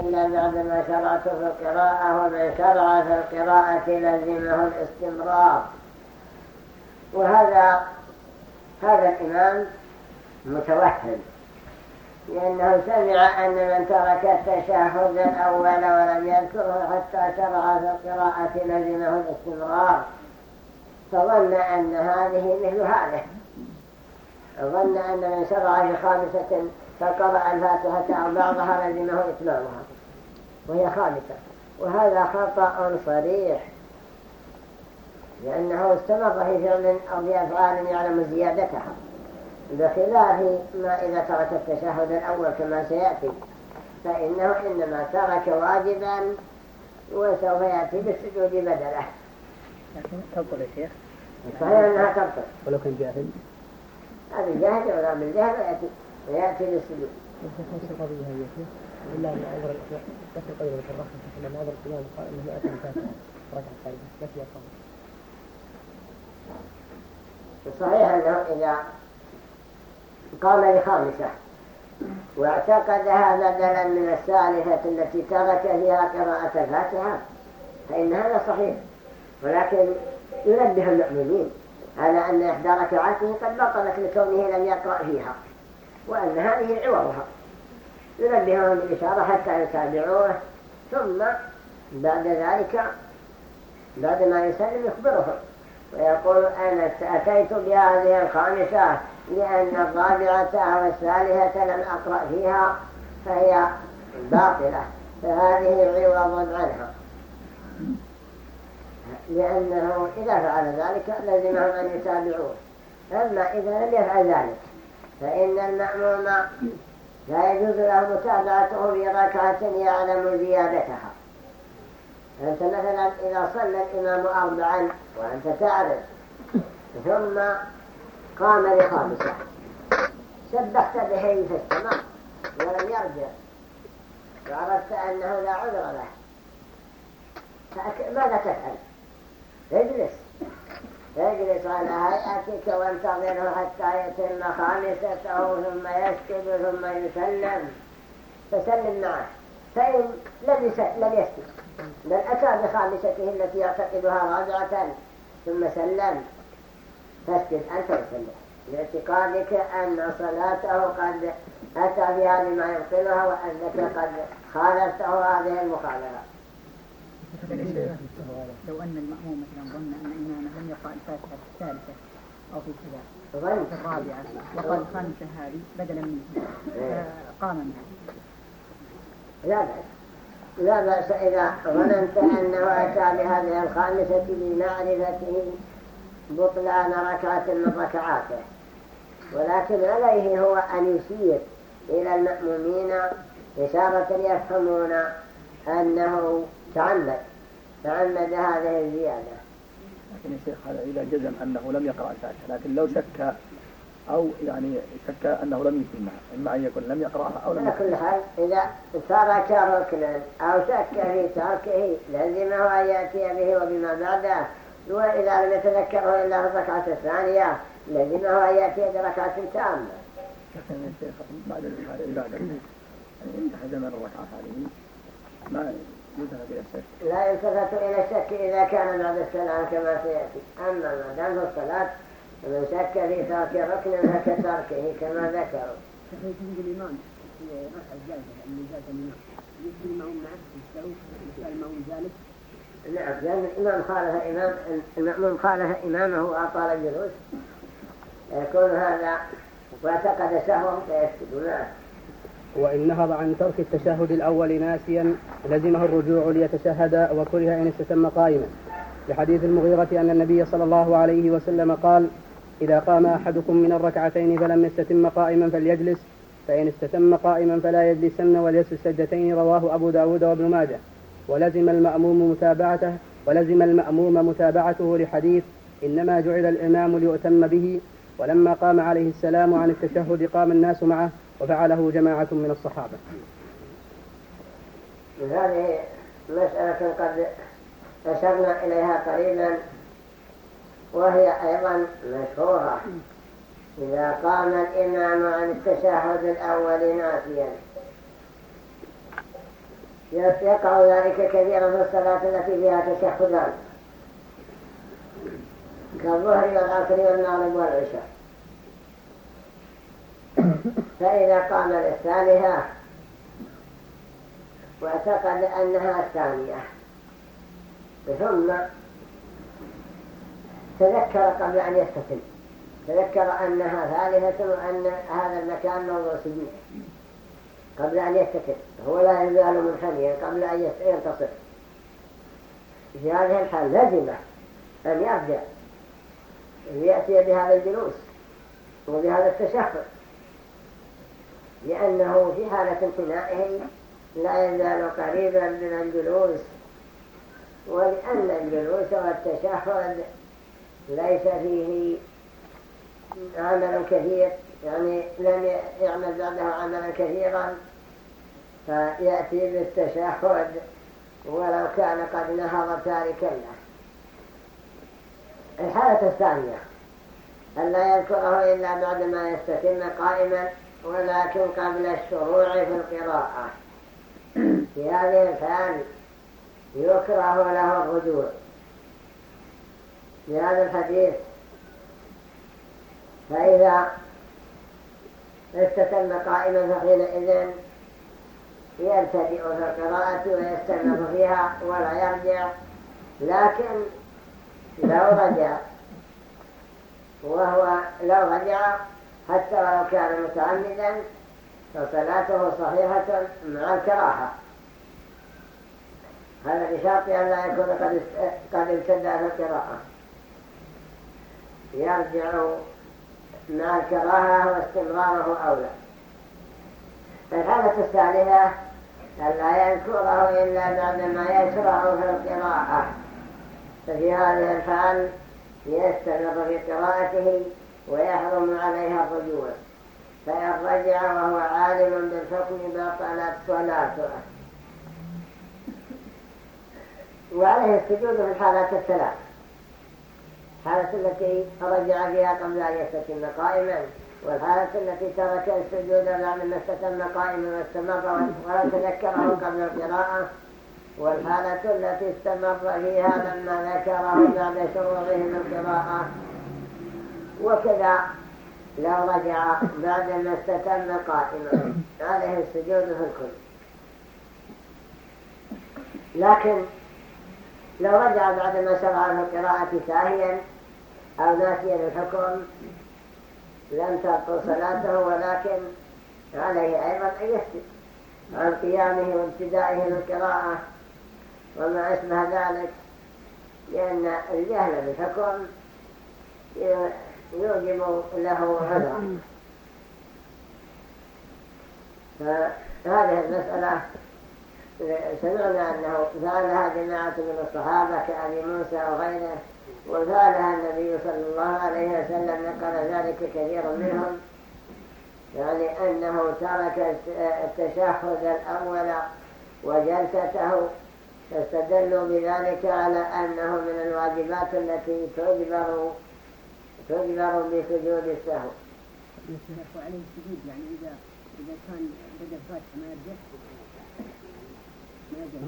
إلا بعدما شرعت في القراءة ومن شرع في القراءة لزمه الاستمرار. وهذا هذا الإمام متوهم لأنه سمع أن من ترك التشهد الأول ولم يذكره حتى شرع في القراءة لزمه الاستمرار. فظن أن هذه مثل هذه ظن أن من شرع في خامسة فقرأ الفاتحة أو بعضها لزمه إتمامها وهي خامسة. وهذا خطأ صريح. لأنه استمر في فعل أو في أفعال يعلم زيادتها. بخلاف ما إذا ترك التشهد الأول كما سيأتي. فإنه إنما ترك واجبا وسوف يأتي بالسجود بدله. لكن تبطل يا شيخ. صحيح أنها تبطل. ولو كان جاهل. هذا جاهل ولا بالجهل ويأتي ويأتي بالسجود إلا أن لما الإمام قال بفاتحة ركعة ثالثة القضية صحيح أنه إذا قام لخامسة واعتقدها بدلا من الثالثة التي ترك فيها قراءة الفاتحة فإن هذا صحيح. ولكن ينبه المؤمنين على أن إحدى ركعاته قد بطلت لكونه لم يقرأ فيها. وأن هذه عوضها. ينبههم بالإشارة حتى يتابعوه ثم بعد ذلك بعد ما يسلم يخبرهم ويقول أنا أتيت بهذه الخامسة لأن الرابعة أو الثالثة لم أقرأ فيها فهي باطلة فهذه عوض عنها. لأنه إذا فعل ذلك لزمهم أن يتابعوه. أما إذا لم يفعل ذلك فإن المأموم لا يجوز له متابعته في ركعة يعلم زيادتها. أنت مثلا إذا صلى الإمام أربعا وأنت تعرف. ثم قام لخامسة. سبحت به في السماء ولم يرجع. وعرفت أنه لا عذر له. ماذا تفعل؟ اجلس. اجلس على هيئتك وانتظره حتى يتم خامسته ثم يسجد ثم يسلم؟ فسلم معه. فإن لم يسجد. بل أتى بخامسته التي يعتقدها راجعة ثم سلم. فاسجد أنت وسلم. لاعتقادك أن صلاته قد أتى بها لما يبطلها وأنك قد خالفته هذه المخالفة لو أن المأموم مثلا ظن أن إمامه لم يقرأ الفاتحة في الثالثة أو في كذا ظن في الرابعة وقال الخامسة هذه بدلا منها قام منها لا بأس. لا بأس إذا ظننت أنه أتى بهذه الخامسة لمعرفته بطلان ركعة من ركعاته. ولكن عليه هو أن يشير إلى المأمومين إشارة يفهمون أنه تعمد تعمد هذه الزيادة. لكن يا شيخ هذا إذا جزم أنه لم يقرأ الفاتحة لكن لو شك أو يعني شك أنه لم يتمها إما أن يكون لم يقرأها أو لم على كل حال إذا ترك ركنا أو شك في تركه لزمه أن يأتي به وبما بعده. وإذا لم يتذكره إلا في الركعة الثانية لزمه أن يأتي بركعة تامة. لكن يا شيخ بعد العبادة يعني إن حزم الركعة هذه ما لا يلتفت إلى الشك إذا كان بعد السلام كما سيأتي. أما ما دام الصلاة فمن شك في ترك ركن فكتركه كما ذكروا الإمام نعم لأن الإمام خالف إمام المأموم خالف إمامه وأطال الجلوس. يكون هذا واعتقد سهوا فيسجد وإن نهض عن ترك التشهد الأول ناسيا لزمه الرجوع ليتشهد وكره إن استتم قائما. لحديث المغيرة أن النبي صلى الله عليه وسلم قال إذا قام أحدكم من الركعتين فلم يستتم قائما فليجلس فإن استتم قائما فلا يجلسن وليسجد سجدتين. رواه أبو داود وابن ماجه. ولزم المأموم متابعته ولزم المأموم متابعته لحديث إنما جعل الإمام ليؤتم به ولما قام عليه السلام عن التشهد قام الناس معه وفعله جماعة من الصحابة. هذه مسألة قد أشرنا إليها قريبا وهي أيضا مشهورة. إذا قام الإمام عن التشهد الأول ناسيا. يقع ذلك كثيرا في الصلاة التي فيها تشهدان. كالظهر والعصر والمغرب والعشاء. فإذا قام للثالثة واعتقد أنها الثانية ثم تذكر قبل أن يستسلم تذكر أنها ثالثة وأن هذا المكان موضوع سجود. قبل أن يستكر هو لا يزال منحنيا قبل أن ينتصر. في هذه الحال لازمة أن يرجع ليأتي بهذا الجلوس وبهذا التشهد. لأنه في حالة امتنائه لا يزال قريبا من الجلوس ولأن الجلوس والتشهد ليس فيه عمل كثير يعني لم يعمل بعده عملا كثيرا فيأتي بالتشهد ولو كان قد نهض تاركا له. الحالة الثانية أن لا يذكره إلا بعدما يستتم قائما ولكن قبل الشروع في القراءة. في هذه الحال يكره له الرجوع. لهذا الحديث فإذا استتم قائما فحينئذ يبتدئ في القراءة ويستمر فيها ولا يرجع لكن لو رجع وهو لو رجع حتى ولو كان متعمدا فصلاته صحيحة مع الكراهة. هذا بشرط أن لا يكون قد ابتدأ في القراءة. يرجع مع الكراهة واستمراره أولى. الحالة الثالثة ألا يذكره إلا بعدما يشرع في القراءة. ففي هذه الحال يستمر في قراءته ويحرم عليها الرجوع. فإن رجع وهو عالم بالحكم بطلت صلاته. وعليه السجود في الحالات الثلاث الحالة التي رجع فيها قبل أن يستتم قائما. والحالة التي ترك السجود بعد ما استتم قائما واستمر ولم تذكره قبل القراءة. والحالة التي استمر فيها لما ذكره بعد شروعه من القراءة وكذا. لو رجع. بعد ما استتم قائما. عليه السجود في الكل. لكن لو رجع بعد ما شرع في القراءة ساهيا أو ناسيا الحكم لم تبطل صلاته ولكن عليه أيضا أن يسجد عن قيامه وابتدائه للقراءة. وما أشبه ذلك لأن الجهل بالحكم يوجب له عذرا فهذه المسألة سمعنا أنه فعلها جماعة من الصحابة كأبي موسى وغيره وفعلها النبي صلى الله عليه وسلم نقل ذلك كثير منهم. يعني أنه ترك التشهد الأول وجلسته فاستدلوا بذلك على أنه من الواجبات التي تجبر تجبر بسجود السهو السجود يعني إذا إذا كان بدأ فاتح ما يرجع. ما يرجع.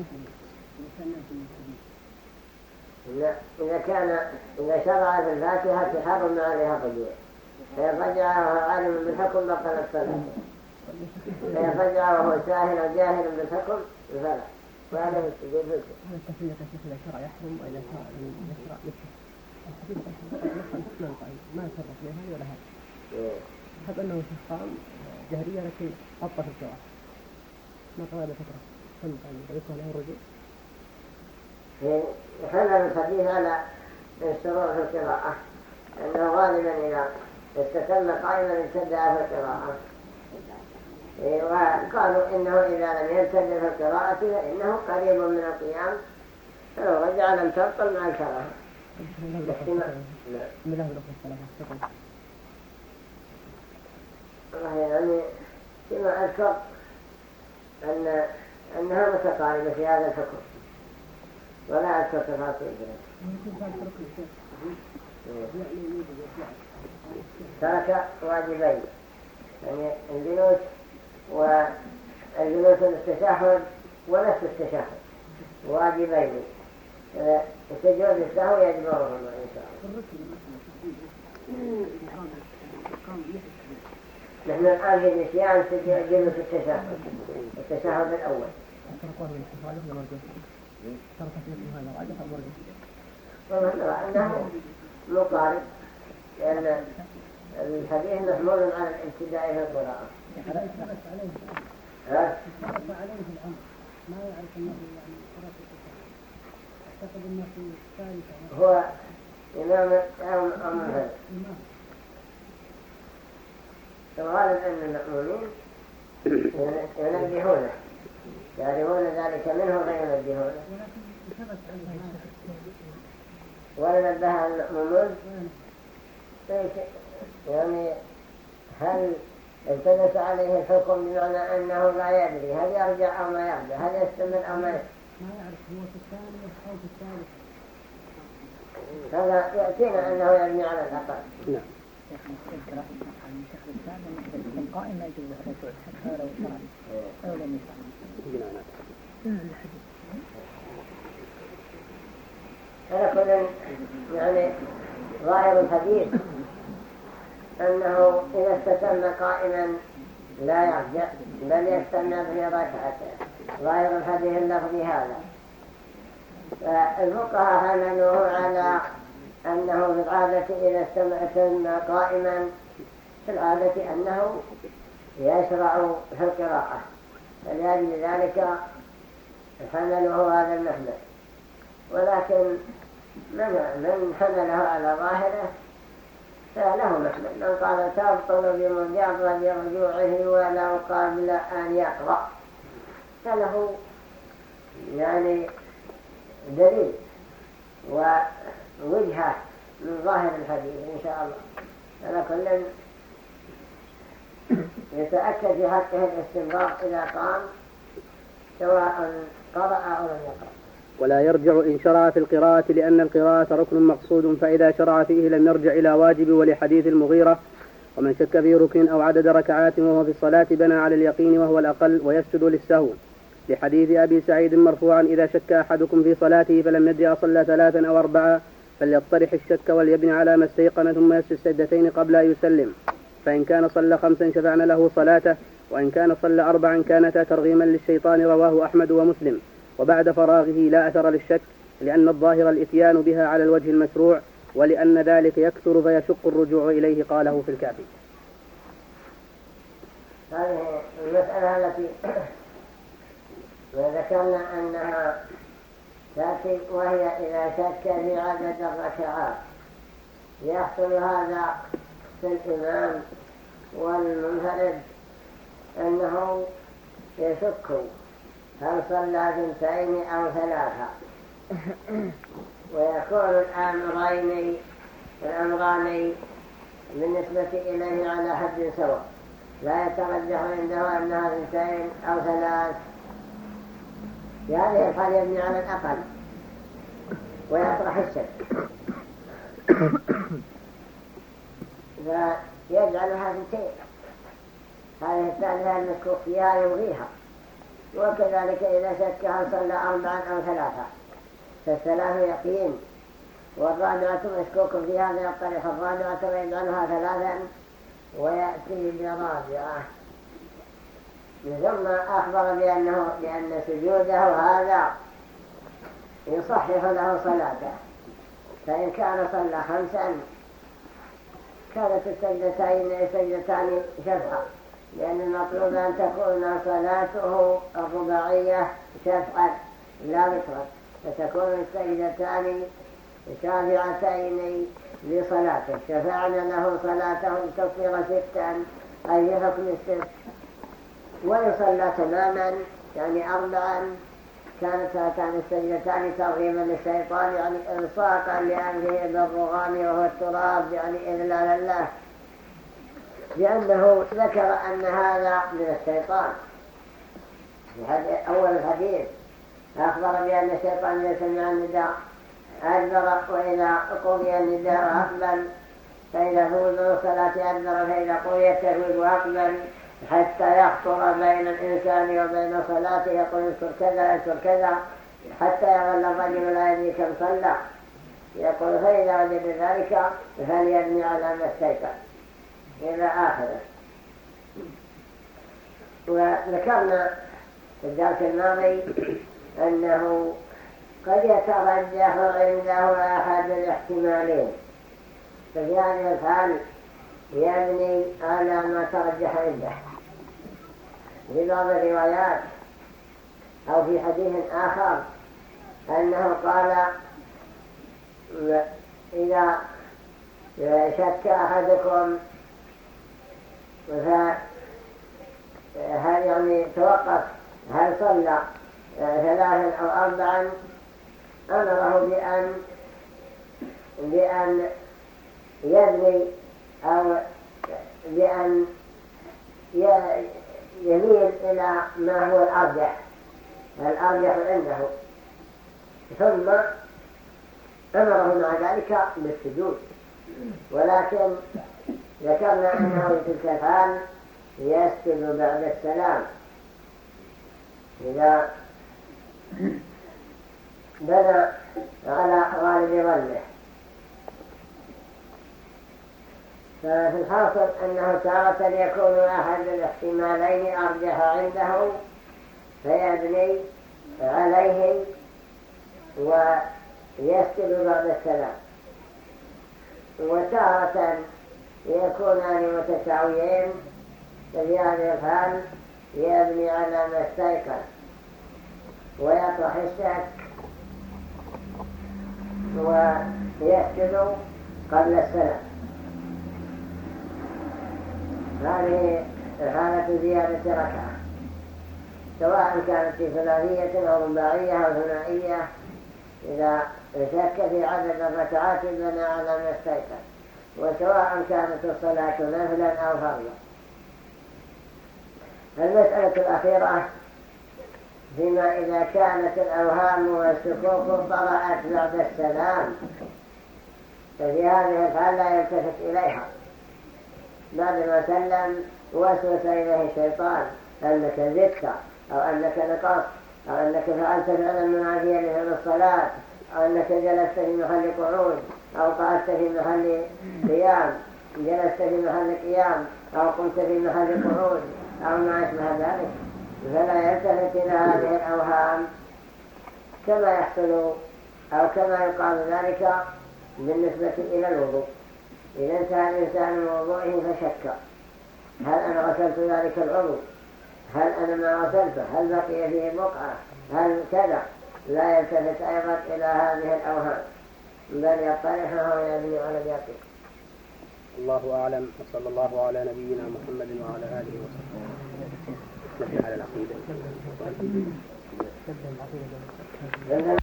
إذا كان ناس السجود لا إذا كان إذا شرع في الفاتحة حرم عليها الرجوع فإن رجع وهو عالم بالحكم بطل الصلاة. فإن رجع وهو ساهل أو جاهل بالحكم فلا وهذا السجود في الكل هذا التفريق إذا شرع يحرم وإذا شرع يشرع ما يفرق بين هذه ولا قام جهرية لكن في القراءة ما حمل الحديث على الشروع في القراءة أنه غالبا إذا استتم قائما ابتدأ في القراءة وقالوا إنه إذا لم يبتدأ في القراءة فإنه قريب من القيام فلو رجع لم تبطل مع الكراهة يعني فيما أذكر أن أنها متقاربة في هذا الحكم ولا أذكر تفاصيل ترك واجبين يعني الجلوس والجلوس للتشهد ونفس التشهد واجبين سجود إن شاء الله. نحن الآن في نسيان جلوس التشهد. التشهد الأول. والله مقارب لأن الحديث محمول على الابتداء في القراءة. ها؟ ما يعرف انه يعني هو إمام امام الغالب أن المأمونين ينبهونه يعرفون ذلك منه فينبهونه ولا نبه المأمون يعني هل التبس عليه الحكم بمعنى أنه لا يدري؟ هل يرجع أو ما يرجع؟ هل يستمر أو ما ما يعرف هو في الثاني أو في الثالث. هذا يأتينا أنه يبني على الأقل. نعم. قائم ما يجوز الرجوع حتى لو أو لم هذا كل يعني ظاهر الحديث أنه إذا استتم قائما لا يرجع بل يستنى في ركعته ظاهر الحديث اللفظي هذا فالفقهاء حملوه على أنه في العادة إذا استتم قائما في العادة أنه يشرع في القراءة. فلأجل ذلك حملوه هذا المحمل ولكن من, من حمله على ظاهره فله مثل من قال تبطل بمجرد رجوعه ولو قبل أن يقرأ. فله يعني دليل ووجهة من ظاهر الحديث إن شاء الله. على كل يتأكد في حقه الاستنباط إذا قام سواء قرأ أو لم يقرأ. ولا يرجع إن شرع في القراءة لأن القراءة ركن مقصود فإذا شرع فيه لم يرجع إلى واجب ولحديث المغيرة. ومن شك في ركن أو عدد ركعات وهو في الصلاة بنى على اليقين وهو الأقل ويسجد للسهو. لحديث أبي سعيد مرفوعا إذا شك أحدكم في صلاته فلم يدري أصلى ثلاثا أو أربعا فليطرح الشك وليبني على ما استيقن ثم يسجد سجدتين قبل أن يسلم. فإن كان صلى خمسا شفعنا له صلاته وإن كان صلى أربعا كانتا ترغيما للشيطان رواه أحمد ومسلم. وبعد فراغه لا أثر للشك لأن الظاهر الإتيان بها على الوجه المشروع ولأن ذلك يكثر فيشق الرجوع إليه قاله في الكافي. هذه المسألة التي ذكرنا أنها تأتي وهي إذا شك في عدد الركعات يحصل هذا في الإمام والمنفرد أنه يشك هل صلى ثنتين أو ثلاثة. ويكون الأمرين الأمران بالنسبة إليه على حد سواء. لا يترجح عنده أنها ثنتين أو ثلاث في هذه الحال يبني على الأقل. ويطرح الشك. فيجعلها ثنتين هذه الثالثة المشكوك فيها يلغيها وكذلك إذا شك صلى أربعا أو ثلاثة. فالثلاث يقين. والرابعة مشكوك في هذا الطريق الرابعة ويجعلها ثلاثا. ويأتي برابعة ثم أخبر بأنه بأن سجوده هذا يصحح له صلاته. فإن كان صلى خمسا كانت السجدتين سجدتان شفعة لأن المطلوب أن تكون صلاته الرباعية شفعا لا وترا فتكون السجدتان شافعتين لصلاته. شفعنا له صلاته لتصير ستا أي حكم الست؟ ويصلى تماما يعني أربعا كانت هاتان السجدتان ترغيما للشيطان يعني إلصاقا لأنفه بالرغام وهو التراب يعني إذلالا له لأنه ذكر أن هذا من الشيطان. أول الحديث. أخبر بأن الشيطان إذا سمع النداء أدبر وإذا قضي النداء أقبل فإذا فوز الصلاة أدبر فإذا قضي التفويض أقبل. حتى يخطر بين الإنسان وبين صلاته. يقول اذكر كذا اذكر كذا حتى يظل الرجل لا يدري كم صلى. يقول فإذا وجد ذلك فليبني على ما استيقظ. إلى آخره. وذكرنا في الدرس الماضي أنه قد يترجح عنده أحد الاحتمالين. ففي هذه الحال يبني على ما ترجح عنده. في بعض الروايات أو في حديث آخر أنه قال إذا شك أحدكم فهل يعني توقف هل صلى ثلاثا أو أربعا؟ أمره بأن بأن يبني أو بأن يميل إلى ما هو الأرجح. الأرجح عنده. ثم أمره مع ذلك بالسجود. ولكن ذكرنا أنه في تلك الحال يسجد بعد السلام. إذا بنى على غالب ظنه. ففي الحاصل أنه تارة يكون أحد الاحتمالين أرجح عنده فيبني عليه ويسجد بعد السلام. وتارة يكونان متساويين ففي هذه الحال يبني على ما استيقظ. ويطرح الشك ويسجد قبل السلام. هذه حالة زيادة ركعة سواء كانت في ثلاثية أو رباعية أو ثنائية إذا شك في عدد الركعات بنى على ما استيقظ وسواء كانت الصلاة نفلا أو فرضا المسألة الأخيرة فيما إذا كانت الأوهام والسكوك طرأت بعد السلام ففي هذه الحال لا يلتفت إليها. بعد ما سلم وسوس إليه الشيطان أنك زدت أو أنك نقصت أو أنك فعلت فعلا منافيا لهذا الصلاة أو أنك جلست في محل قعود أو قعدت في محل قيام جلست في محل قيام أو قمت في محل قعود أو ما أشبه ذلك. فلا يلتفت إلى هذه الأوهام. كما يحصل أو كما يقال ذلك بالنسبة إلى الوضوء. إذا انتهى الإنسان من وضوئه فشك. هل أنا غسلت ذلك العضو؟ هل أنا ما غسلته هل بقي فيه بقعة؟ هل كذا؟ لا يلتفت أيضا إلى هذه الأوهام. بل يطرحها ويبني على اليقين الله أعلم. وصلى الله على نبينا محمد وعلى آله وصحبه. نبي على العقيدة.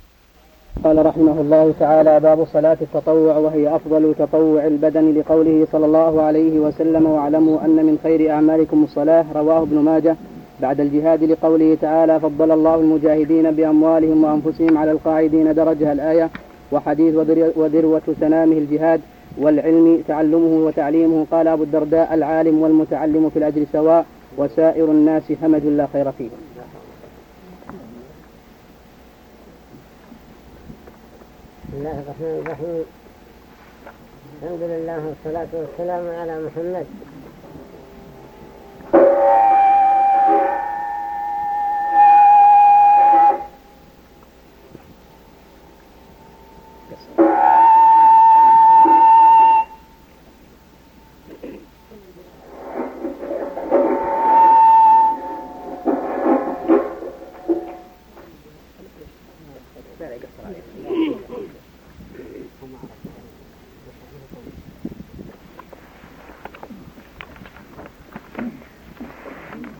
قال رحمه الله تعالى باب صلاة التطوع وهي أفضل تطوع البدن لقوله صلى الله عليه وسلم واعلموا أن من خير أعمالكم الصلاة رواه ابن ماجه. بعد الجهاد لقوله تعالى فضل الله المجاهدين بأموالهم وأنفسهم على القاعدين درجها الآية وحديث وذروة سنامه الجهاد والعلم تعلمه وتعليمه. قال أبو الدرداء العالم والمتعلم في الأجر سواء وسائر الناس همج لا خير فيه. بسم الله الرحمن الرحيم الحمد لله والصلاة والسلام على محمد.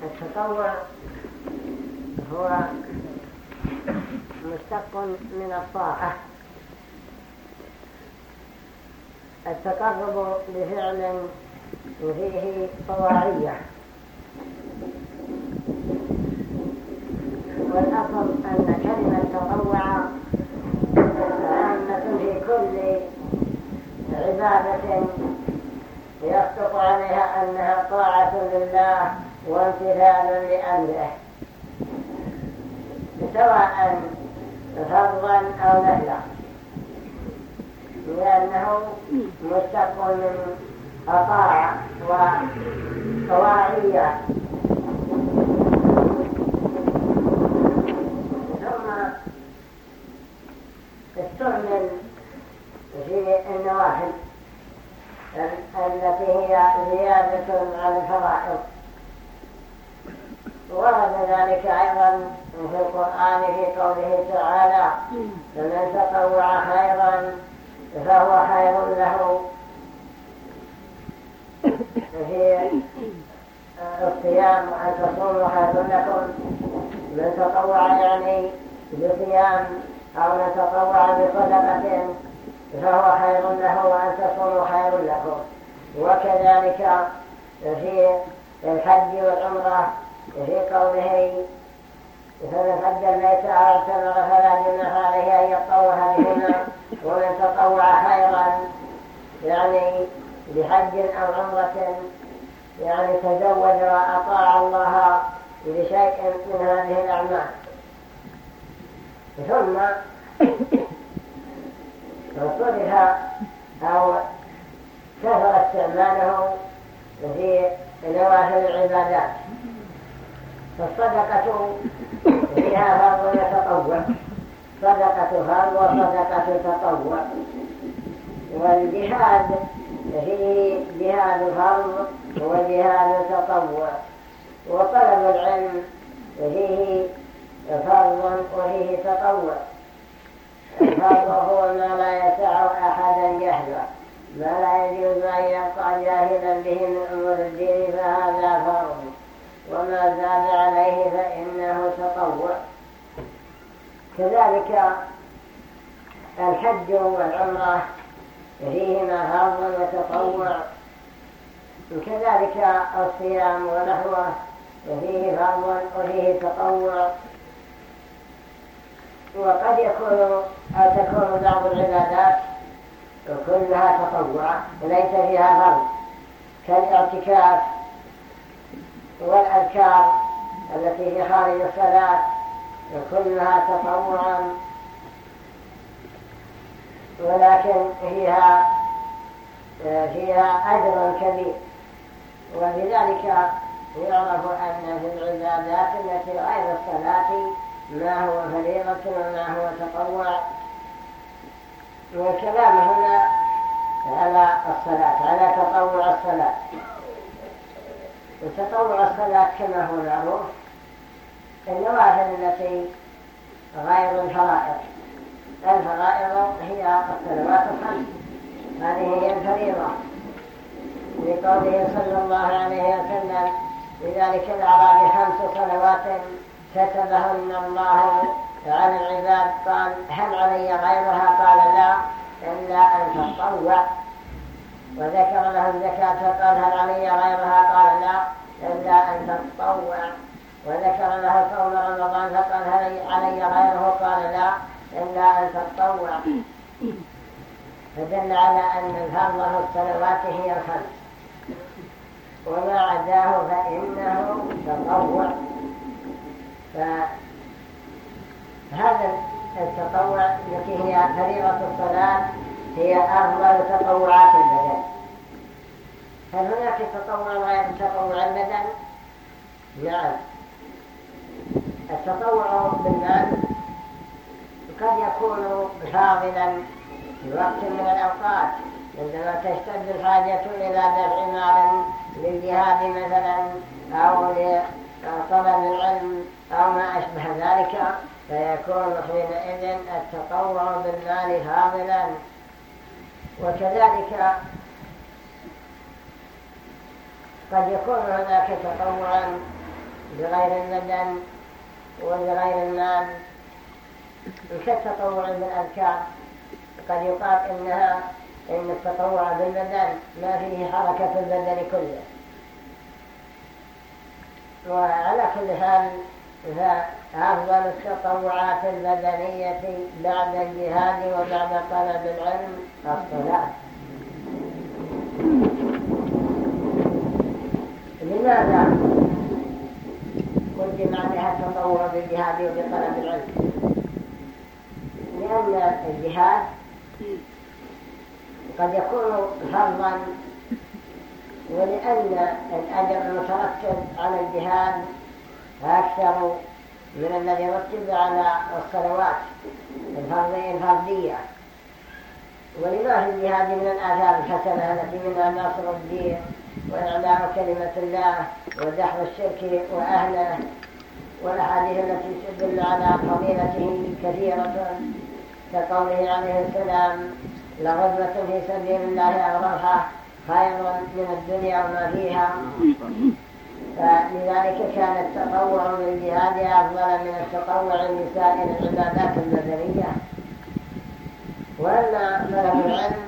التطوع هو مشتق من الطاعة التقرب بفعل فيه طواعية والأصل أن كلمة تطوع عامة في كل عبادة يصدق عليها أنها طاعة لله وامتثال لأمره سواء فرضا أو نهلا لأنه مشتق من أطاع وطواعية ثم استعمل في النواحل التي هي زيادة على الفرائض ورد ذلك أيضا في القرآن في قوله تعالى فمن تطوع خيرا فهو خير له في الصيام أن تصوموا خير لكم من تطوع يعني بصيام أو من تطوع بصدقة فهو خير له وأن تصوموا خير لكم وكذلك في الحج والعمرة في قوله فمن حج البيت أو اعتمر فلا جناح عليه أن يطوف بهما ومن تطوع خيرا. يعني بحج أو عمرة يعني تزوج وأطاع الله بشيء من هذه الأعمال. ثم صرف أو كثر استعماله في نوافل العبادات فالصدقة فيها فرض يتطوع. صدقة فرض وصدقة تطوع. والجهاد فيه جهاد فرض وجهاد تطوع. وطلب العلم فيه فرض وفيه تطوع. الفرض هو ما لا يسع أحدا جهلا ما لا يجوز أن يبقى جاهلا به من أمور الدين فهذا فرض. وما زاد عليه فإنه تطوع. كذلك الحج والعمرة فيهما فرض وتطوع. وكذلك الصيام ونحوه وفيه فرض وفيه تطوع. وقد يكون أو تكون بعض العبادات كلها تطوع ليس فيها فرض كالاعتكاف والأذكار التي في خارج الصلاة كلها تطوعا. ولكن فيها فيها أجر كبير. وبذلك يعرف أن في العبادات التي غير الصلاة ما هو فريضة وما هو تطوع. والكلام هنا على الصلاة على تطوع الصلاة. وتطوع الصلاة كما هو معروف النوافل التي غير الفرائض. الفرائض هي الصلوات الخمس. هذه هي الفريضة. لقوله صلى الله عليه وسلم لذلك الأعراب خمس صلوات كتبهن الله على العباد قال هل علي غيرها؟ قال لا إلا أن تطوع. وذكر له الزكاة قال هل علي غيرها؟ قال لا إلا أن تطوع. وذكر له صوم رمضان فقال هل علي غيره؟ قال لا إلا أن تطوع. فدل على أن الفرض الصلوات هي الخمس وما عداه فإنه تطوع. فهذا التطوع التي هي فريضة الصلاة هي أفضل تطوعات البدن. هل هناك تطوع غير تطوع البدن؟ نعم. التطوع بالمال قد يكون فاضلا في وقت من الأوقات عندما تشتد الحاجة إلى دفع مال للجهاد مثلا أو لطلب العلم. أو ما أشبه ذلك فيكون حينئذ التطوع بالمال فاضلا. وكذلك قد يكون هناك تطوعا بغير البدن وبغير المال. كالتطوع بالأذكار قد يقال إنها إن التطوع بالبدن ما فيه حركة البدن كله وعلى كل حال فأفضل التطوعات البدنية بعد الجهاد وبعد طلب العلم الصلاة لماذا؟ قدم عليها التطور بالجهاد وبطلب العلم لأن الجهاد قد يكون فرضا ولأن الأجر المترتب على الجهاد أكثر من الذي رتب على الصلوات الفردية ولما في الجهاد من الآثار الحسنة التي منها ناصر الدين وإعلاء كلمة الله ودحو الشرك وأهله والأحاديث التي تدل على فضيلته كثيرة. كقوله عليه السلام لغزوة في سبيل الله أو خير من الدنيا وما فيها. فلذلك كان التطوع بالجهاد أفضل من التطوع لسائر العبادات البدنية وأما طلب العلم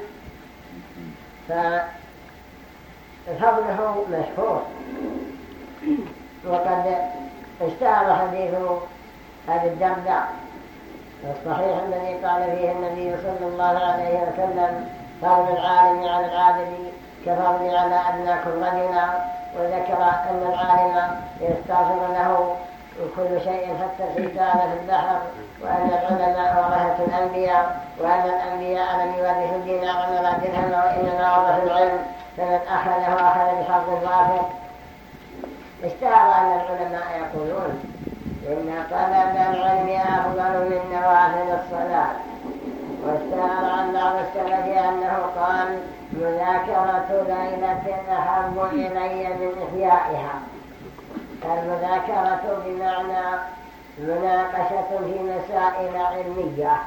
ففضله مشهور. وقد اشتهر حديث أبي الدرداء الصحيح الذي قال فيه النبي صلى الله عليه وسلم فضل العالم على العابد كفضل على أدناكم رجلا وذكر أن العالم يستغفر له كل شيء حتى الحيتان في البحر وأن العلماء ورثة الأنبياء وأن الأنبياء لم يورثوا دينارا ولا درهما وإنما ورثوا العلم. فمن أخذه أخذ بحظ ظافر اشتهر أن العلماء يقولون إن طلب العلم أفضل من نوافل الصلاة. واشتهر عن بعض السلف أنه قال مذاكرة ليلة أحب إلي من إحيائها. المذاكرة بمعنى مناقشة في مسائل علمية.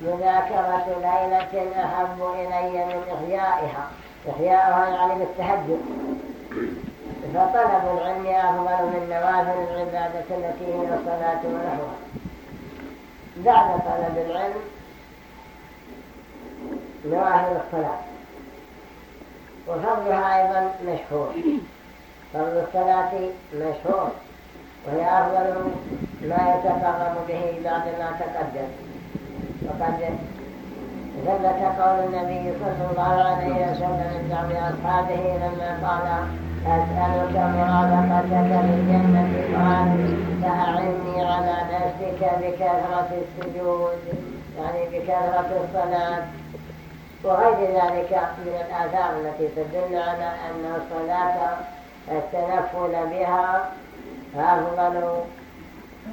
مذاكرة ليلة أحب إلي من إحيائها. إحيائها يعني بالتهجد. فطلب العلم أفضل من نوافل العبادة التي هي الصلاة ونحوها. بعد طلب العلم نوافل الصلاة. وفضلها أيضا مشهور. فضل الصلاة مشهور. وهي أفضل ما يتقرب به بعد ما تقدم. وقد ثبت قول النبي صلى الله عليه وسلم لبعض أصحابه لما قال أسألك مرافقتك الجنة قال فأعني على نفسك بكثرة السجود. يعني بكثرة الصلاة. وغير ذلك من الآثار التي تدل على أن الصلاة التنفل بها أفضل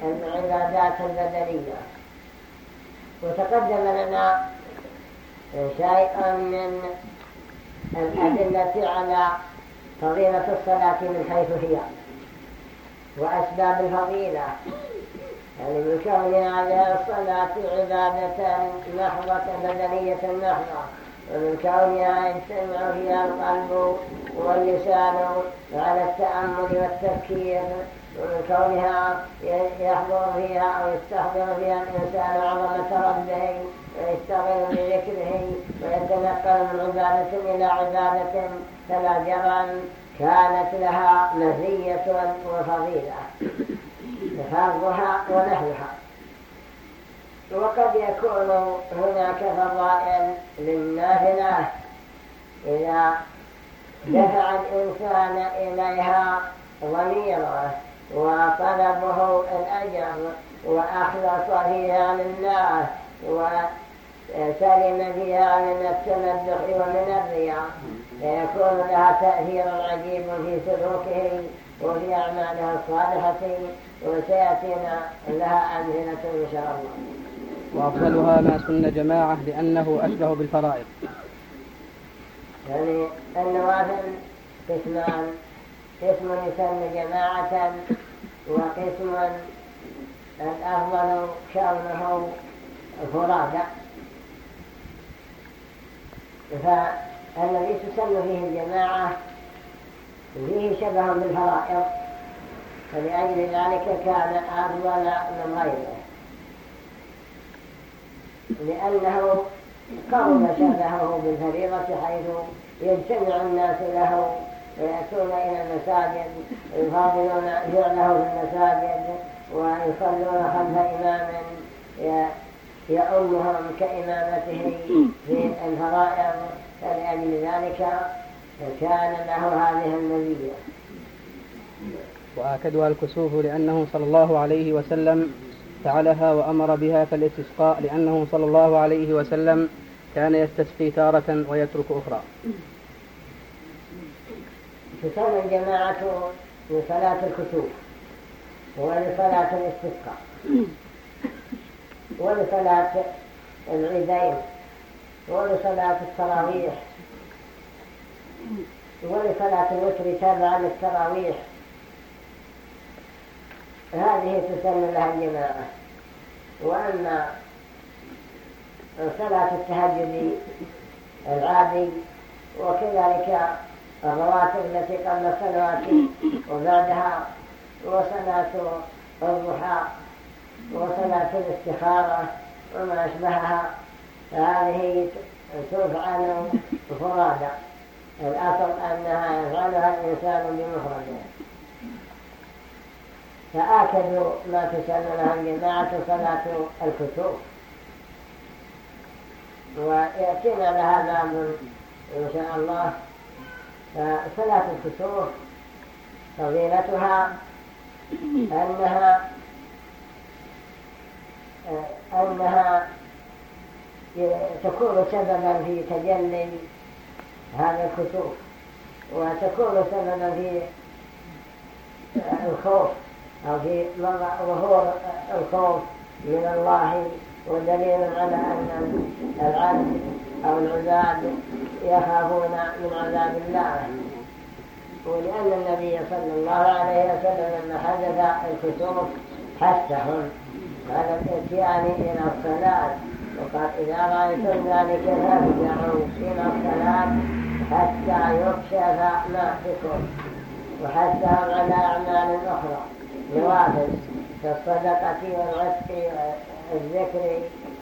العبادات البدنية. وتقدم لنا شيء من الأدلة على فضيلة الصلاة من حيث هي وأسباب الفضيلة. يعني من كون هذه الصلاة عبادة محضة بدنية محضة ومن كونها يجتمع فيها القلب واللسان على التأمل والتفكير. ومن كونها يحضر فيها أو يستحضر فيها الإنسان عظمة ربه ويشتغل بذكره ويتنقل من عبادة إلى عبادة فلا جرم كانت لها مزية وفضيلة. فرضها ونحوها. وقد يكون هناك فضائل للنافلة. إذا دفع الإنسان إليها ضميره وطلبه الأجر وأخلص فيها لله وسلم فيها من التمدح ومن الرياء فيكون لها تأثير عجيب في سلوكه. وفي أعمالها الصالحة وسيأتينا لها أمثلة إن شاء الله. وأفضلها ما سن جماعة لأنه أشبه بالفرائض. يعني النوافل قسمان قسم يسمى جماعة وقسم الأفضل كونه فرادى. فالذي تسمى فيه الجماعة فيه شبه بالفرائض فلأجل ذلك كان أفضل من غيره. لأنه قرب شبهه بالفريضة حيث يجتمع الناس له ويأتون إلى المساجد ويفاضلون فعله في المساجد ويصلون خلف إمام يأمهم كإمامته في الفرائض فلأجل ذلك كان له هذه المزية وآكدها الكسوف لأنه صلى الله عليه وسلم فعلها وأمر بها في الاستسقاء لأنه صلى الله عليه وسلم كان يستسقي تارة ويترك أخرى. تسمى الجماعة لصلاة الكسوف ولصلاة الاستسقاء ولصلاة العيدين ولصلاة التراويح ولصلاة الوتر تابعا للتراويح. هذه تسمى لها الجماعة. وأما صلاة التهجد العادي وكذلك الرواتب التي قبل الصلوات وبعدها وصلاة الضحى وصلاة الاستخارة وما أشبهها هذه تفعل فرادى. الأصل أنها يفعلها الإنسان بمفرده. فآكد ما تسمى لها الجماعة صلاة الكسوف ويأتينا لها باب إن شاء الله. فصلاة الكسوف فضيلتها أنها أنها تكون سببا في تجلي هذا الكسوف. وتكون سببا في الخوف أو في ظهور الخوف من الله ودليل على أن العبد أو العباد يخافون من عذاب الله. ولأن النبي صلى الله عليه وسلم لما حدث الكسوف حثهم على الإتيان إلى الصلاة. وقال إذا رأيتم ذلك فارجعوا إلى الصلاة حتى يكشف ما بكم وحثهم على أعمال أخرى نوافل كالصدقة والعتق والذكر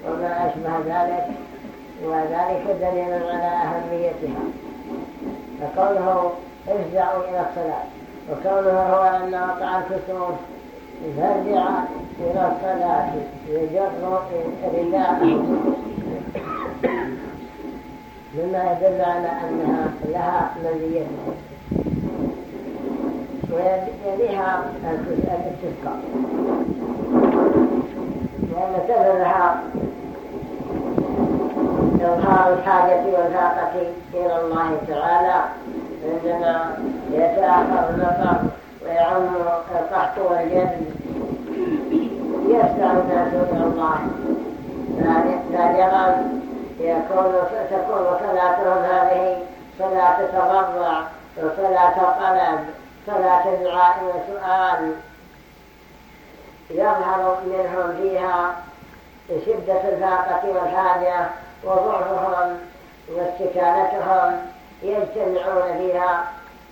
وما أشبه ذلك وذلك دليل على أهميتها فقوله ارجعوا إلى الصلاة وكونه هو أن وقع الكسوف فارجع إلى الصلاة يجر رداءه مما يدل على أنها لها مزيتها ويليها الاستسقاء لأن سببها إظهار الحاجة والفاقة إلى الله تعالى. عندما يتأخر المطر ويعم القحط والجد يسمع الناس إلى الله بالغا يكون تكون صلاتهم هذه صلاة تضرع وصلاة قلب صلاة دعاء وسؤال يظهر منهم فيها شدة الفاقة والحاجة وضعفهم واستكانتهم يجتمعون فيها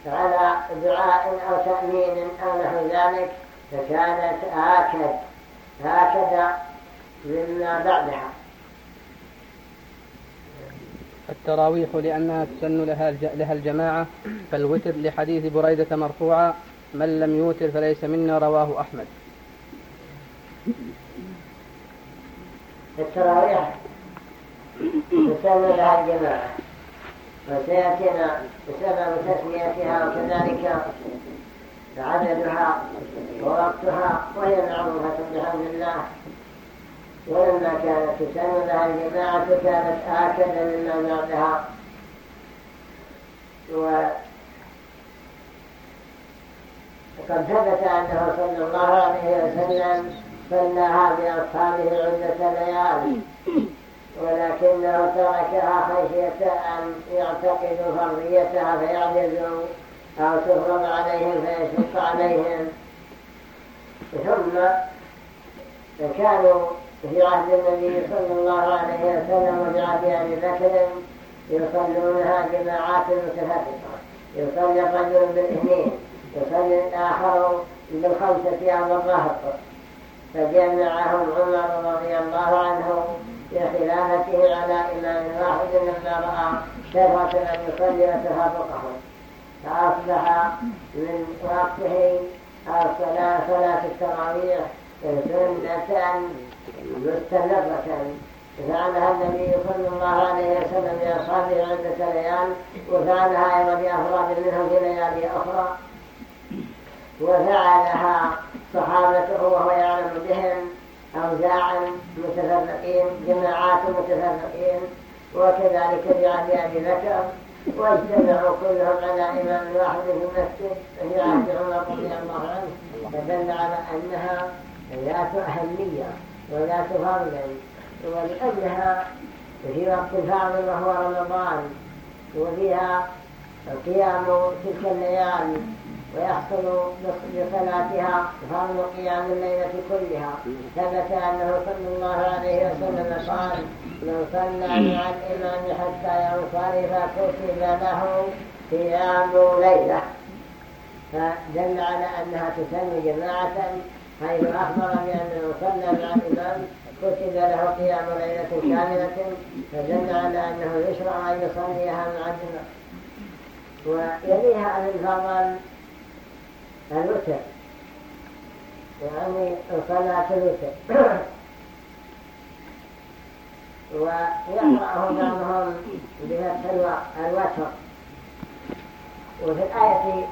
على دعاء أو تأمين أو نحو ذلك فكانت آكد هكذا مما بعدها. التراويح لأنها تسن لها لها الجماعة فالوتر لحديث بريدة مرفوعا من لم يوتر فليس منا رواه أحمد. التراويح تسن لها الجماعة. وسيأتينا بسبب تسميتها وكذلك عددها ووقتها وهي معروفة بحمد الله. ولما كانت تسن لها الجماعة كانت آكد مما بعدها وقد ثبت أنه صلى الله عليه وسلم صلىها بأصحابه عدة ليالي ولكنه تركها خشية أن يعتقدوا فرضيتها فيعجزوا أو تفرض عليهم فيشق عليهم. ثم كانوا في عهد النبي صلى الله عليه وسلم وفي عهد أبي بكر يصلونها جماعات متفرقة. يصلي الرجل بالاثنين يصلي الآخر بالخمسة أو بالرهط فجمعهم عمر رضي الله عنه بخلافته على إمام واحد لما رأى كثرة أن يصلي وتفرقهم فأصبح من وقته الصلاة صلاة التراويح سنة مستمرة فعلها النبي صلى الله عليه وسلم بأصحابه عدة ليال وفعلها أيضا بأفراد منهم في ليالي أخرى. وفعلها صحابته وهو يعلم بهم. أوزاعا متفرقين جماعات متفرقين وكذلك بعهد أبي بكر واجتمعوا كلهم على إمام واحد في المسجد في عهد عمر رضي الله عنه. فدل على أنها ذات أهمية وذات فضل ولأنها في وقت فاضل وهو رمضان وفيها قيام تلك الليالي ويحصل بصلاتها فضل قيام الليلة كلها. ثبت أنه صلى الله عليه وسلم قال من صلى مع الإمام حتى ينصرف كتب له قيام ليلة. فدل على أنها تسمي جماعة حيث أخبر بأن من صلى مع الإمام كتب له قيام ليلة كاملة. فدل على أنه يشرع أن يصليها مع الإمام ويليها من الفضل الوتر يعني صلاة الوتر ويقرأه بعضهم بفتح الوتر وفي الآية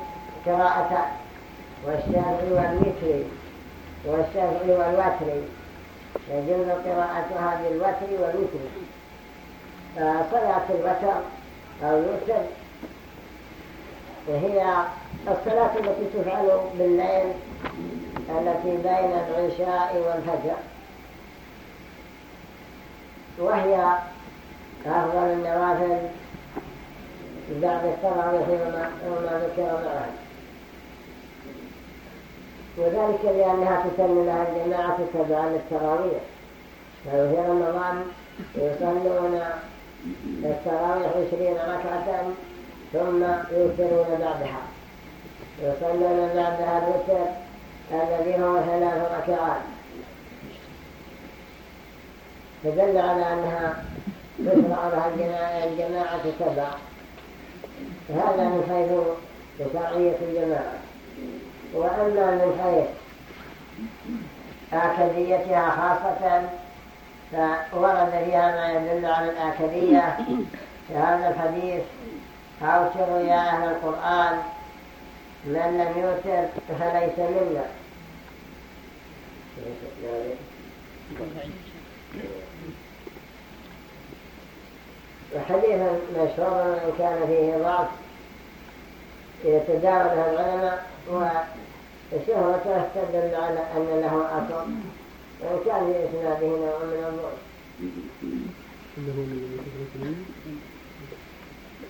قراءتان والشافعي والوتر والشافعي والوتر يجوز قراءتها بالوتر والوتر صلاة الوتر أو الوتر هي الصلاة التي تفعل بالليل التي بين العشاء والفجر. وهي أفضل النوافل بعد التراويح وما ذكر معها. وذلك لأنها تسمى لها الجماعة تبعا للتراويح ففي رمضان يصلون التراويح عشرين ركعة ثم يوترون بعدها. يصلون بعدها الوتر الذي هو ثلاث ركعات. فدل على أنها تشرع لها الجماعة سبع هذا من حيث شرعية الجماعة. وأما من حيث آكديتها خاصة فورد فيها ما يدل على الآكدية. في هذا الحديث أوتروا يا أهل القرآن من لم يوتر فليس منا. وحديث مشهور من كان فيه ضعف يتداولها العلماء وشهرته تدل على أن له أثر وإن كان في إسناده نوع من الضعف.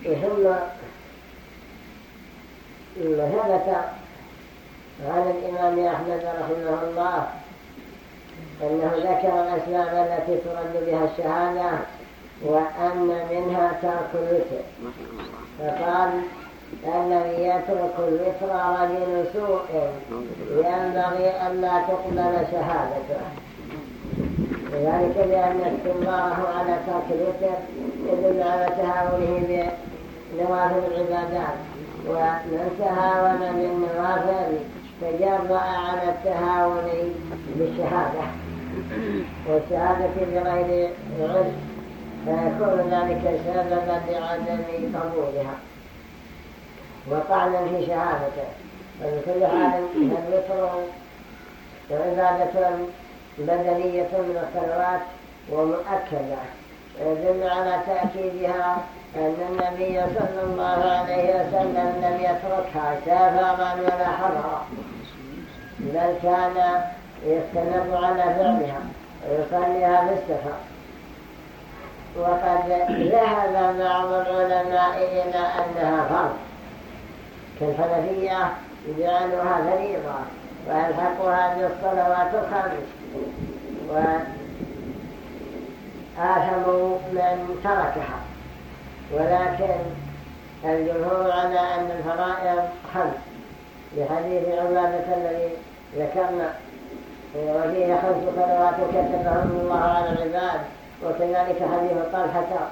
ثم ثبت عن الإمام أحمد رحمه الله أنه ذكر الأسباب التي ترد بها الشهادة وأن منها ترك الوتر. فقال الذي يترك الوتر رجل سوء ينبغي أن لا تقبل شهادته. وذلك لأن استمراره على ترك الوتر يدل على تهاونه بنوافل العبادات. ومن تهاون بالنوافل تجرأ على التهاون بالشهادة. والشهادة بغير علم. فيكون ذلك سببا لعدم قبولها. وطعنا في شهادته. وبكل حال الوتر عبادة بدنية من الصلوات ومؤكدة. يدل على تأكيدها أن النبي صلى الله عليه وسلم لم يتركها سافرا ولا حضرا بل كان يستمر على فعلها ويصليها في السفر وقد ذهب بعض العلماء إلى أنها فرض. كالحنفية جعلوها فريضة ويلحقها بالصلوات الخمس. وآثموا من تركها. ولكن الجمهور على أن الفرائض خمس. لحديث عبادة الذي ذكرنا وفيه خمس صلوات كتبهم الله على العباد وكذلك حديث طلحة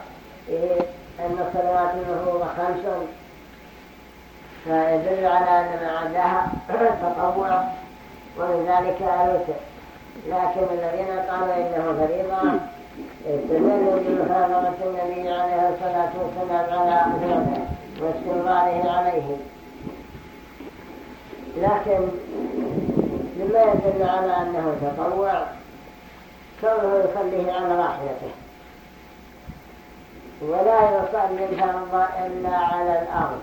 فيه أن الصلوات المفروضة خمس. فيدل على أن ما عداها تطوع ومن ذلك الوتر. لكن الذين قالوا إنه فريضة استدلوا بمحافظة النبي عليه الصلاة والسلام على فعله واستمراره عليه لكن مما يدل على أنه تطوع كونه يصليه على راحلته ولا يصلي الفرض إلا على الأرض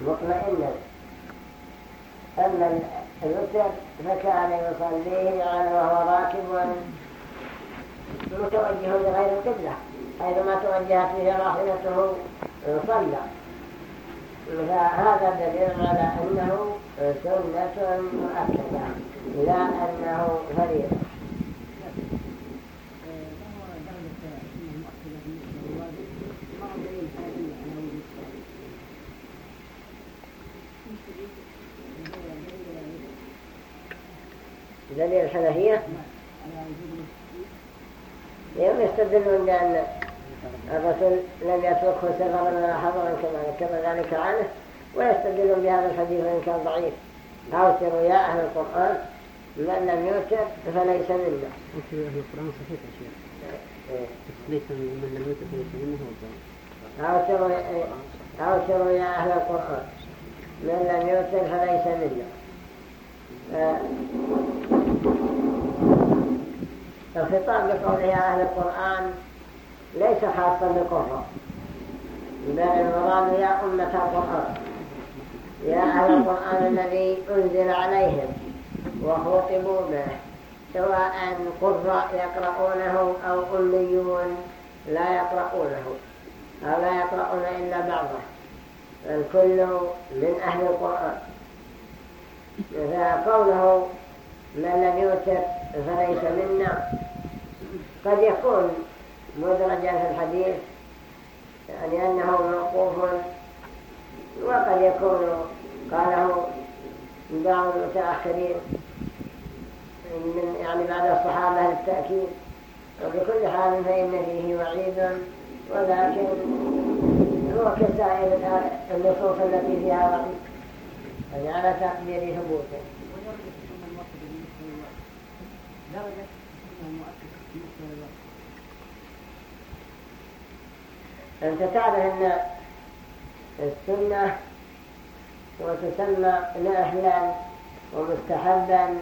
مطمئنا أما الوتر فكان يصليه على وهو راكب متوجه لغير القبلة حيثما توجهت به راحلته صلى فهذا دليل على أنه سنة مؤكدة لا أنه فريضة دليل الحنفية يستدلون بأن الرسول لم يتركه سفرا ولا حضرا كما ذكر ذلك عنه ويستدلون بهذا الحديث وإن كان ضعيف. أوتروا يا أهل القرآن. من لم يوتر فليس منا أوتروا يا أهل القرآن صحيح يا شيخ. ليس من لم يوتر فليس منه. أوتروا يا أهل القرآن. من لم يوتر فليس منا الخطاب بقوله يا أهل القرآن ليس خاصا بالقرآن. بل المراد يا أمة القرآن. يا أهل القرآن الذي أنزل عليهم وخطبوا به سواء قراء يقرؤونه أو أميون لا يقرؤونه أو لا يقرؤون إلا بعضه. الكل من أهل القرآن. فقوله من لم يوتر فليس منا قد يكون مدرجا في الحديث يعني أنه موقوف وقد يكون قاله بعض المتأخرين من يعني بعد الصحابة للتأكيد. وبكل حال فإن فيه وعيد ولكن هو كسائر النصوص التي فيها وعيد أنت تعرف أن السنة وتسمى نهلا ومستحبا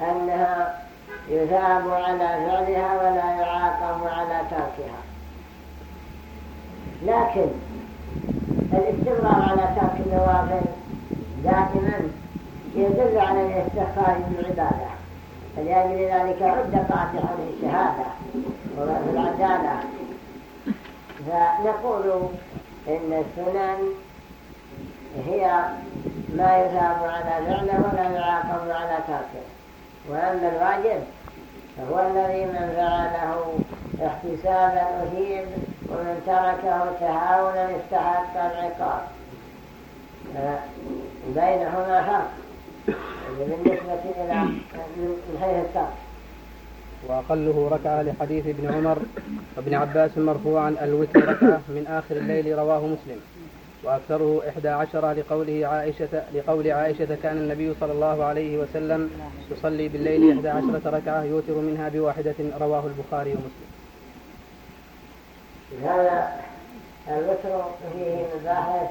أنها يثاب على فعلها ولا يعاقب على تركها. لكن الاستمرار على ترك النوافل دائما يدل على الاستخفاف بالعبادة فلأجل ذلك عد قاطعا للشهادة وفي العدالة. فنقول إن السنن هي ما يثاب على فعله ولا يعاقب على تركه وأما الواجب فهو الذي من فعله احتسابا أثيب ومن تركه تهاونا استحق العقاب. بينهما فرق وأقله ركعة لحديث ابن عمر وابن عباس مرفوعا الوتر ركعة من آخر الليل رواه مسلم. وأكثره إحدى عشرة لقوله عائشة لقول عائشة كان النبي صلى الله عليه وسلم يصلي بالليل إحدى عشرة ركعة يوتر منها بواحدة رواه البخاري ومسلم. هذا الوتر فيه مباحث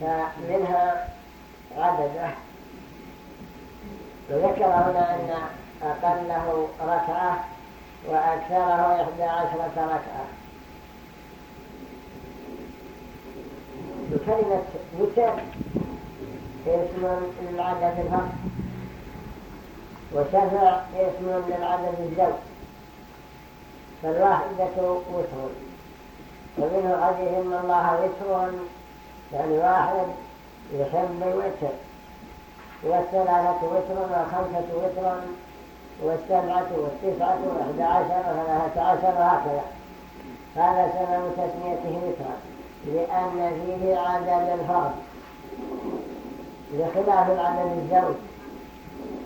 فمنها عدده. وذكر هنا أن أقله ركعة وأكثره إحدى عشرة ركعة. كلمة وتر اسم للعدد الفرد وشفع اسم للعدد الزوج. فالواحدة وتر. ومنه حديث إن الله وتر يعني واحد يحب الوتر. والثلاثة وتر والخمسة وتر والسبعة والتسعة وإحدى عشر وثلاثة عشر وهكذا. هذا سبب تسميته وترا لأن فيه عدد الفرد بخلاف العدد الزوج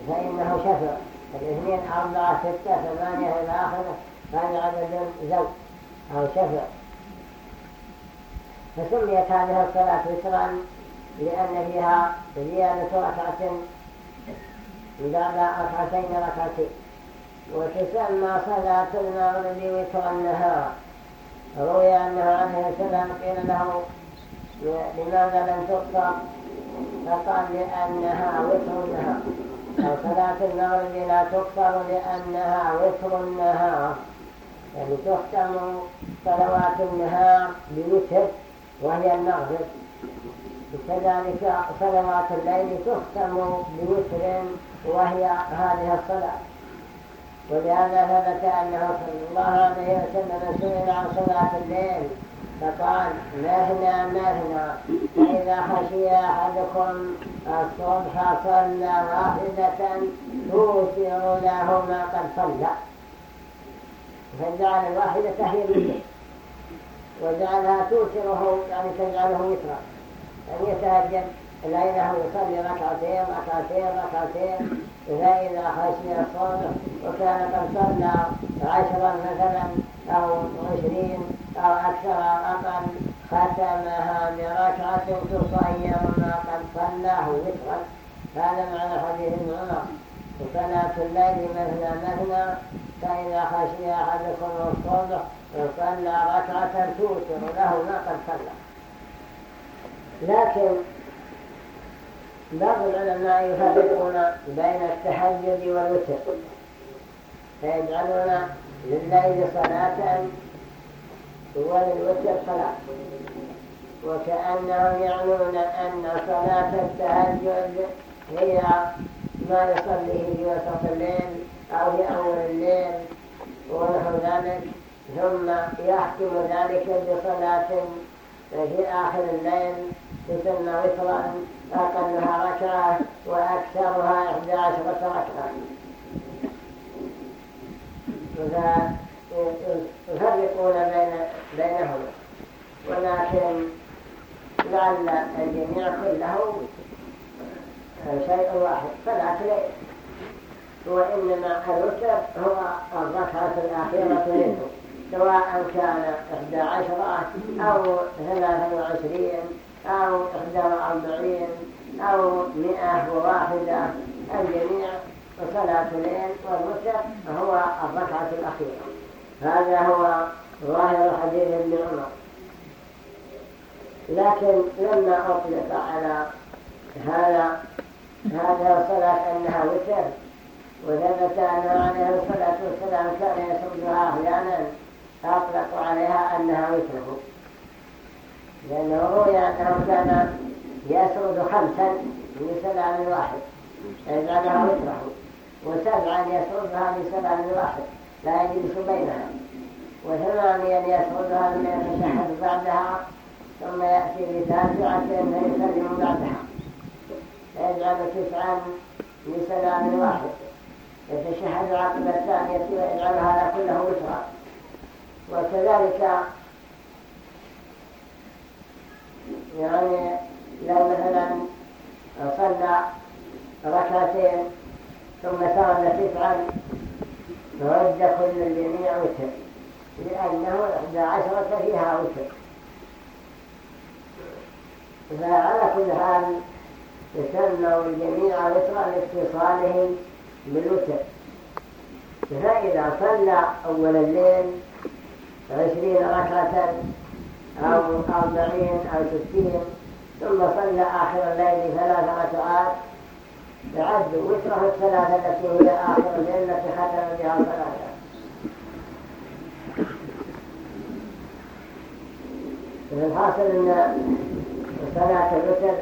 فإنه شفع. الاثنين أربعة ستة ثمانية إلى آخره هذا عدد زوج أو شفع. فسميت هذه الصلاة وترا لأن فيها زيادة ركعة بعد ركعتين ركعتين وتسمى صلاة المغرب وتر النهار روي أنه عليه السلام قيل له لماذا لم تقطع فقال لأنها وتر النهار أو صلاة المغرب لا تكثر لأنها وتر النهار يعني تختم صلوات النهار بوتر وهي المغرب. وكذلك صلوات الليل تختم بوتر وهي هذه الصلاة. ولهذا ثبت أنه صلى الله عليه وسلم سئل عن صلاة الليل فقال مهنا مهنا فإذا خشي أحدكم الصبح صلى واحدة توسر له ما قد صلى. فجعل الواحدة هي مثل وجعلها توسره يعني تجعله وترا يعني يتهجد ليله يصلي ركعتين ركعتين ركعتين فإذا خشي الصبح وكان قد صلى عشرا مثلا أو عشرين أو أكثر أو أقل ختمها بركعة تصير ما قد صلاه وترا هذا معنى حديث عمر. وصلاة الليل مثنى مثنى فإذا خشي أحدكم الصبح صلى ركعة توتر له ما قد صلى. لكن بعض العلماء يفرقون بين التهجد والوتر. فيجعلون لليل صلاة وللوتر صلاة. وكأنهم يعنون أن صلاة التهجد هي ما يصليه في وسط الليل أو في أول الليل ونحو ذلك. ثم يحكم ذلك بصلاة في آخر الليل تسمى وترا أقلها ركعة وأكثرها إحدى عشرة ركعة يفرقون بين بينهما ولكن لعل الجميع كله شيء واحد. صلاة ليل وإنما الوتر هو الركعة الأخيرة منه سواء كان إحدى عشرة أو ثلاثة وعشرين أو إحدى وأربعين أو مئة وواحدة الجميع صلاة الليل والوتر هو الركعة الأخيرة. هذا هو ظاهر حديث ابن عمر. لكن لما أطلق على هذا هذا الصلاة أنها وتر وثبت أنه عليه الصلاة والسلام كان يسردها أحيانا. أطلقوا عليها أنها وتره لأنه روي أنه كان يسرد خمسا من سلام واحد. يجعلها وتره وسبعا يسردها من سلام واحد. لا يجلس بينها. وثمانيا يسردها من يتشهد بعدها ثم يأتي بتاسعة فيسلم بعدها. فيجعل تسعا من سلام واحد. يتشهد عقب الثانية ويجعل هذا كله وترا وكذلك يعني لو مثلا صلى ركعتين ثم سرد تسعا رد كل الجميع وتر لأنه إحدى عشرة فيها وتر. فعلى كل حال يسمى الجميع وترا لاتصالهم بالوتر. فإذا صلى أول الليل عشرين ركعة أو أربعين أو ستين ثم صلى آخر الليل ثلاث ركعات. يعد وتره الثلاثة التي هي آخر الليل التي ختم بها صلاته الحاصل أن صلاة الوتر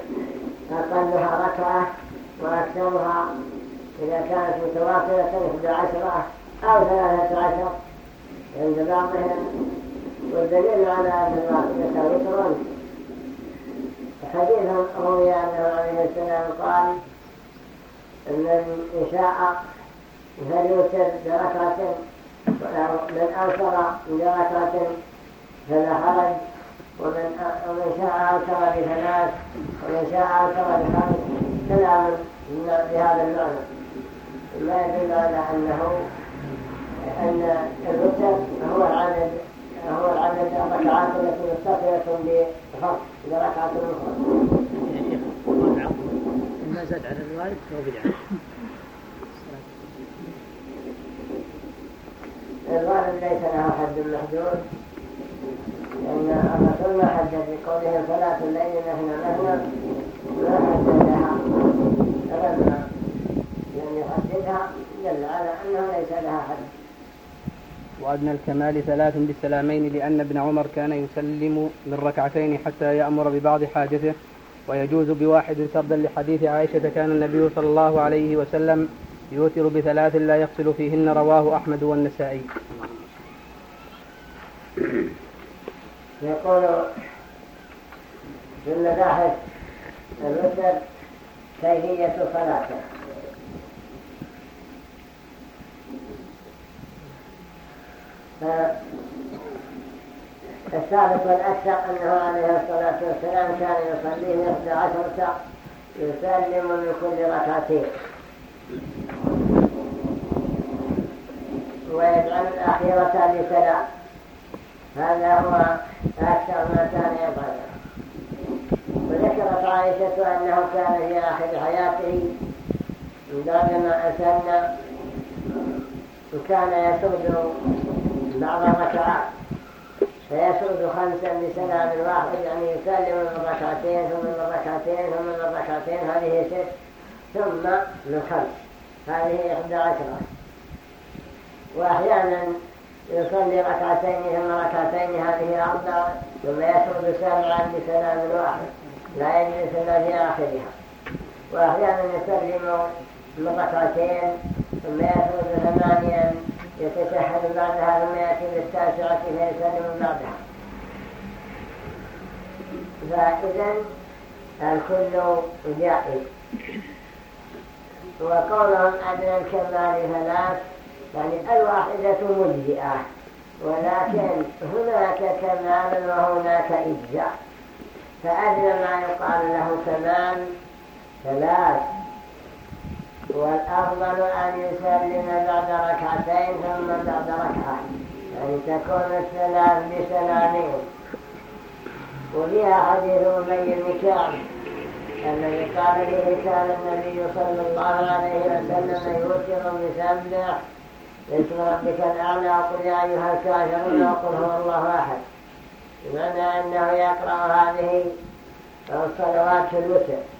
أقلها ركعة وأكثرها إذا كانت متواصلة إحدى عشرة أو ثلاثة عشر. عند بعضهم والدليل على أن الواحدة وتر حديث روي أنه عليه السلام قال أن الإنشاء فليوتر بركعة من أوتر بركعة فلا حرج ومن شاء أوتر بثلاث ومن شاء أوتر بخمس كلام بهذا المعنى ما يدل على أنه أن الوتر هو العدد هو العدد الركعات التي متصلة أخرى. يا شيخ ما زاد على الوالد فهو بدعة. الوالد ليس له حد محدود لأن الرسول ما حدد بقوله صلاة الليل نحن نحن ما حدد فلما لم يحددها دل على أنه ليس لها حد وأدنى الكمال ثلاث بالسلامين لأن ابن عمر كان يسلم من ركعتين حتى يأمر ببعض حاجته ويجوز بواحد فردا لحديث عائشة كان النبي صلى الله عليه وسلم يوتر بثلاث لا يغسل فيهن رواه أحمد والنسائي. يقول في المباحث الوتر كيفية صلاته. الثالث والأكثر أنه عليه الصلاة والسلام كان يصلي إحدى عشرة يسلم من كل ركعتين. ويجعل الأخيرة لسلام. هذا هو أكثر ما كان يفعله وذكرت عائشة أنه كان في آخر حياته بعدما أسن وكان يسود بعض الركعات فيسود خمسا بسلام واحد يعني يسلم من ركعتين ثم من ركعتين ثم من ركعتين هذه ست ثم من خمس هذه إحدى عشرة وأحيانا يصلي ركعتين ثم ركعتين هذه أربع ثم يسرد سبعا بسلام واحد لا يجلس إلا في آخرها وأحيانا يسلم من ركعتين ثم يسرد ثمانيا يتشهد بعدها ثم يأتي بالتاسعة فيسلم بعدها فإذا الكل جائز. وقولهم أدنى الكمال ثلاث يعني الواحدة مجزئة. ولكن هناك كمال وهناك إجزاء. فأدنى ما يقال له كمال ثلاث والأفضل أن يسلم بعد ركعتين ثم بعد ركعة. يعني تكون الثلاث بسلامين وفيها حديث أبي كعب الذي قال به كان النبي صلى الله عليه وسلم يوتر بسبح اسم ربك الأعلى. وقل يا أيها الكافرون وقل هو الله أحد. بمعنى أنه يقرأ هذه الصلوات في الوتر.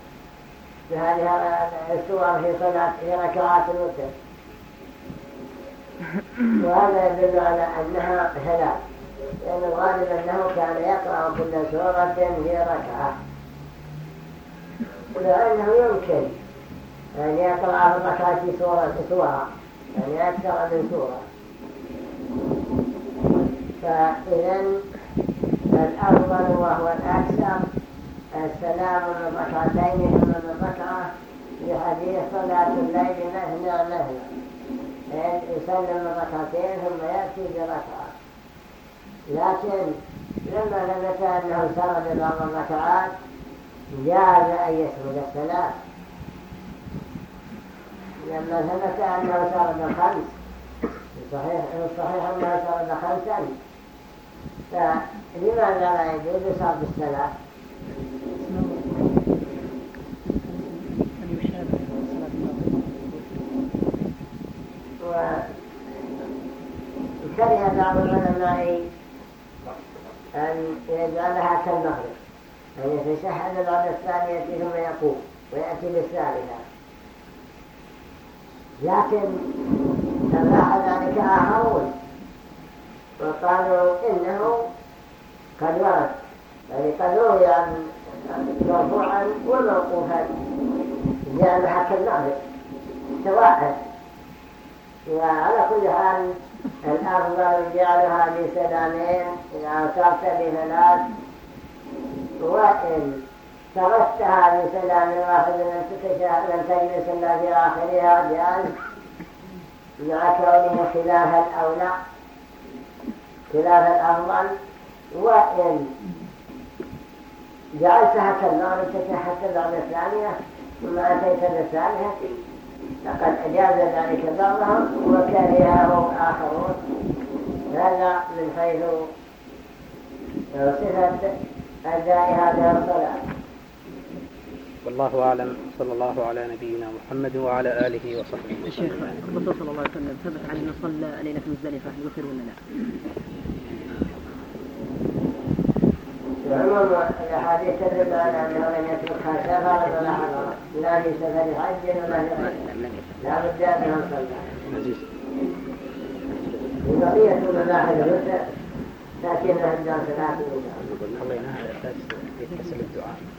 بهذه السور في صلاة في ركعات الوتر. وهذا يدل على أنها ثلاث لأن الغالب أنه كان يقرأ كل سورة في ركعة. لأنه يمكن أن يقرأ في الركعة سورة. يعني أكثر من سورة. فإذا الأفضل وهو الأكثر السلام من ركعتين ثم من ركعة في حديث صلاة الليل مثنى مثنى يسلم ركعتين ثم يأتي بركعة لكن لما ثبت أنه سرد بعض الركعات جاز أن يسرد الثلاث لما ثبت أنه سرد خمس صحيح الصحيح أنه سرد خمسا فلماذا لا يجوز سرد الثلاث وكره بعض العلماء أن يجعلها كالمغرب أن يتشهد بعد الثانية ثم يقوم ويأتي بالثالثة لكن تباح ذلك آخرون وقالوا إنه قد ورد يعني قد روي عن مرفوعا وموقوفا. جعلها كالمغرب سواء وعلى كل حال الأفضل جعلها بسلامين إذا أوترت بثلاث وإن تركتها بسلام واحد لم تجلس إلا في آخرها جاز مع كونه خلاف الأولى. خلاف الأفضل وإن جعلتها كالنار تتحسن بعد الثانية ثم أتيت بالثانية لقد أجاز ذلك بعضهم وكرهه آخرون. هذا من حيث صفة أداء هذه الصلاة؟ والله أعلم. صلى الله على نبينا محمد وعلى آله وصحبه وسلم. الشيخ الرسول صلى الله عليه وسلم ثبت عن أنه صلى ليلة مزدلفة الوتر ولا لا؟ عموم الأحاديث تدل على أنه لم يتركها سفرا ولا حضرا لا في سفر حج ولا في غيره لا بد أنه صلى وبقية مباحث الوسع تأتينا الدرس الآتي إن